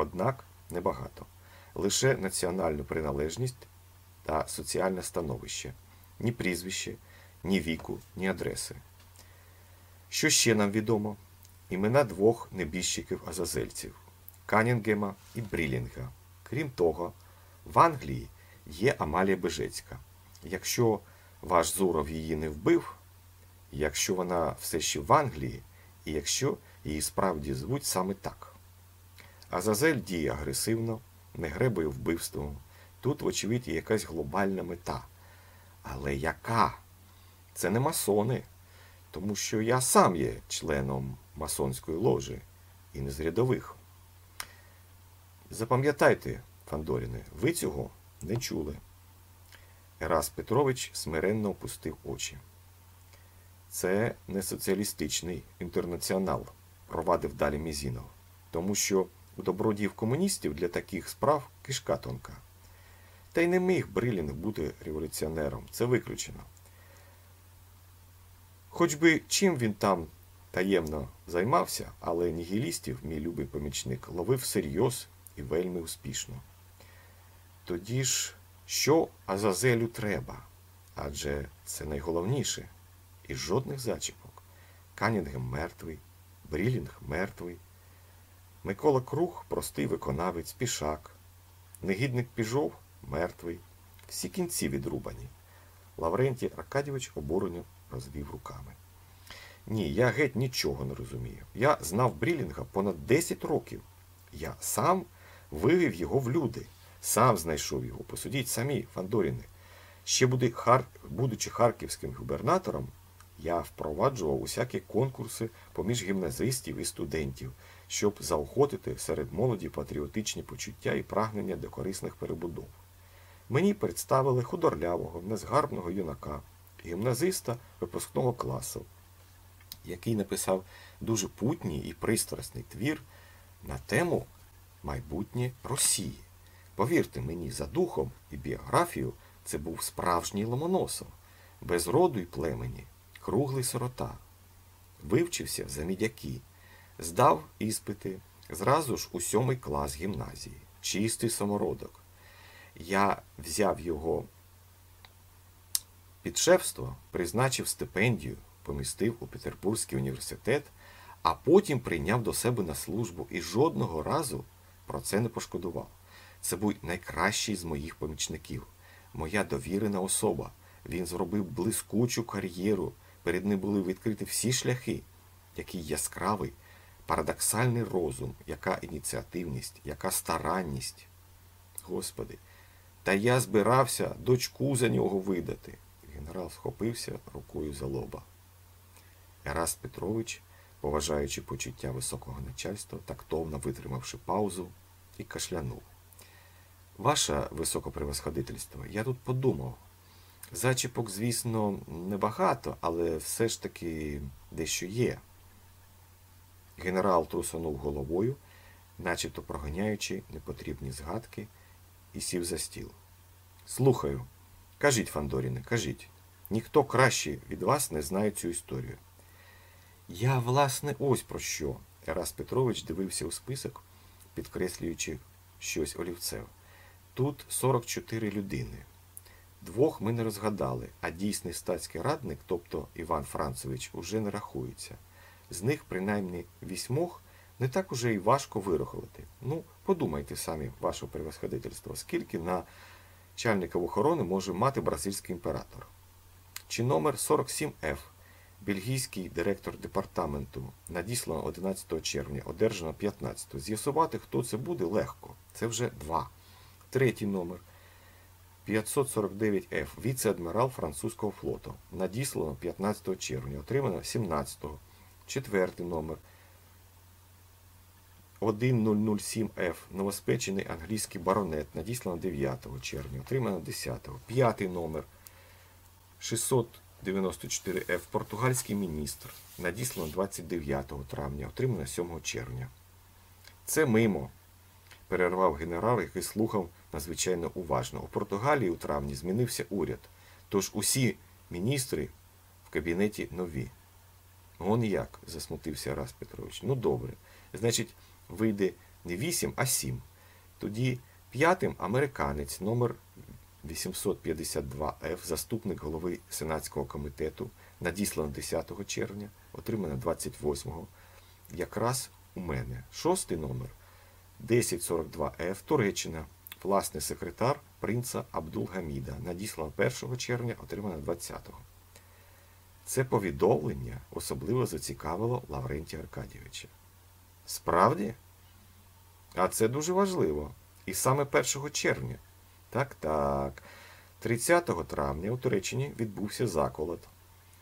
Однак небагато. Лише національну приналежність та соціальне становище, ні прізвище, ні віку, ні адреси. Що ще нам відомо? Імена двох небіжчиків азазельців Канінгема і Брілінга. Крім того, в Англії є Амалія Бежецька. Якщо ваш Зуров її не вбив, якщо вона все ще в Англії, і якщо її справді звуть саме так. Азазель діє агресивно, не гребує вбивством. Тут, вочевидь, є якась глобальна мета. Але яка? Це не масони, тому що я сам є членом масонської ложі і не з рядових. Запам'ятайте, Фандоріне, ви цього не чули. Ерас Петрович смиренно опустив очі. Це не соціалістичний інтернаціонал, провадив далі Мізінов, тому що у добродіїв комуністів для таких справ кишка тонка. Та й не міг Брилінг бути революціонером, це виключено. Хоч би чим він там таємно займався, але нігілістів, мій любий помічник, ловив всерйоз і вельми успішно. Тоді ж, що Азазелю треба? Адже це найголовніше. І жодних зачіпок. Канінгем мертвий, Брілінг мертвий. Микола Круг простий виконавець, пішак. Негідник Піжов мертвий. Всі кінці відрубані. Лаврентій Аркадійович обурено розвів руками. Ні, я геть нічого не розумію. Я знав Брілінга понад 10 років. Я сам вивів його в люди, сам знайшов його. Посудіть самі, Фандоріни. Ще будучи харківським губернатором, я впроваджував усякі конкурси поміж гімназистів і студентів, щоб заохотити серед молоді патріотичні почуття і прагнення до корисних перебудов. Мені представили худорлявого, незгарбного юнака, гімназиста випускного класу, який написав дуже путній і пристрасний твір на тему майбутнє Росії. Повірте мені, за духом і біографією це був справжній Ломоносов, без роду й племені, круглий сирота. Вивчився за мідяки, здав іспити зразу ж у сьомий клас гімназії, чистий самородок. Я взяв його під шефство, призначив стипендію, помістив у Петербурзький університет, а потім прийняв до себе на службу і жодного разу про це не пошкодував. Це був найкращий з моїх помічників, моя довірена особа. Він зробив блискучу кар'єру, перед ним були відкриті всі шляхи, який яскравий, парадоксальний розум, яка ініціативність, яка старанність. Господи, та я збирався дочку за нього видати. Генерал схопився рукою за лоба. Ераст Петрович, поважаючи почуття високого начальства, тактовно витримавши паузу, і кашлянув. Ваше високопревосходительство, я тут подумав. Зачіпок, звісно, небагато, але все ж таки дещо є. Генерал трусонув головою, начебто проганяючи непотрібні згадки, і сів за стіл. Слухаю, кажіть, Фандоріне, кажіть, ніхто краще від вас не знає цю історію. Я, власне, ось про що. Тарас Петрович дивився у список, підкреслюючи щось олівцем. Тут 44 людини. Двох ми не розгадали, а дійсний статський радник, тобто Іван Францевич, уже не рахується. З них, принаймні, вісьмох не так уже і важко вирахувати. Ну, подумайте самі, ваше превосходительство, скільки на чальника охорони може мати бразильський імператор. Чи номер 47Ф, бельгійський директор департаменту, надіслано 11 червня, одержано 15. З'ясувати, хто це буде, легко. Це вже два. Третій номер 549Ф, віце-адмірал французького флоту. Надіслано 15 червня, отримано 17. Четвертий номер 1007Ф, новоспечений англійський баронет, надіслано 9 червня, отримано 10. П'ятий номер 694Ф, португальський міністр, надіслано 29 травня, отримано 7 червня. Це мимо, перервав генерал, який слухав надзвичайно уважно. У Португалії у травні змінився уряд, тож усі міністри в кабінеті нові. Он як? засмутився Раз Петрович. Ну добре. Значить, вийде Не 8, а 7. Тоді п'ятим американець номер 852Ф, заступник голови Сенатського комітету, надіслано 10 червня, отримано 28-го. Якраз у мене. Шостий номер 1042Ф, Туреччина, власний секретар принца Абдулгаміда, надіслано 1 червня, отримано 20-го. Це повідомлення особливо зацікавило Лаврентія Аркадійовича. Справді? А це дуже важливо. І саме 1 червня. Так, так. 30 травня у Туреччині відбувся заколот.